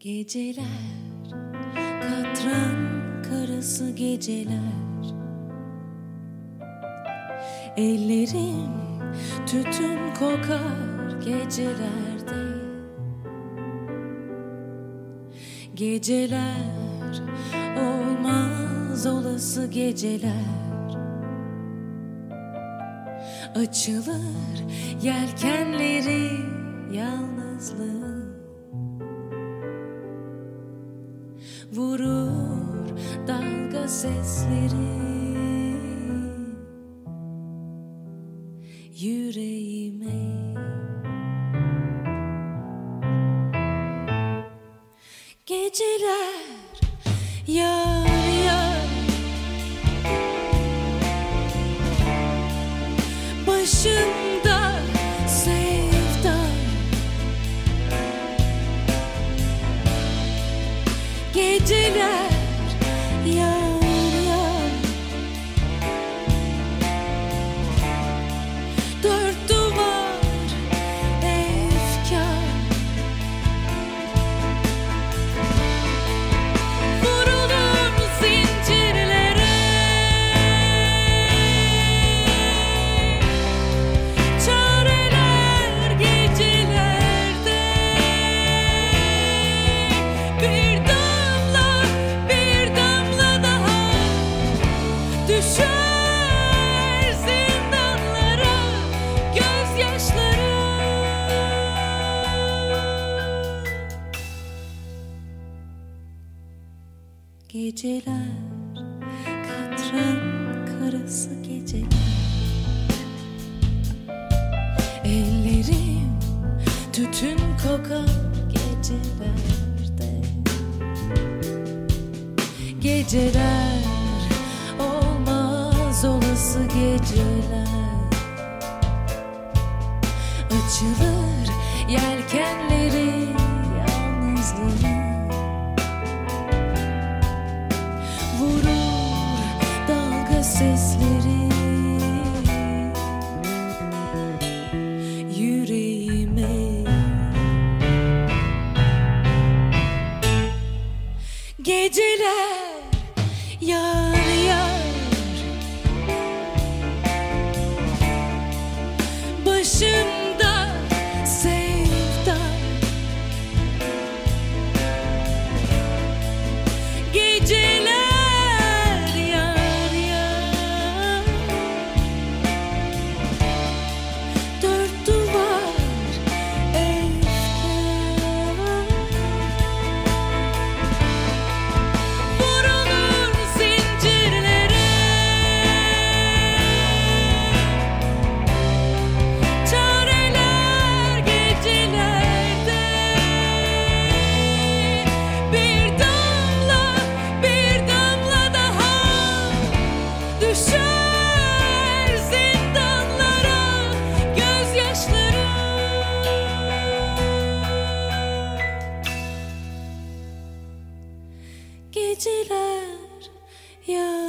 Geceler, katran karası geceler. Ellerim tütün kokar gecelerde. Geceler olmaz olası geceler. Açılır yelkenleri yalnızlığı Vurur dalga sesleri. Yüreğime. Geceler yar Başımda Geceler Geceler katran karası geceler. Ellerim tütün kokan gecelerde. Geceler olmaz olası geceler. Açılır yelkenleri Geceler yar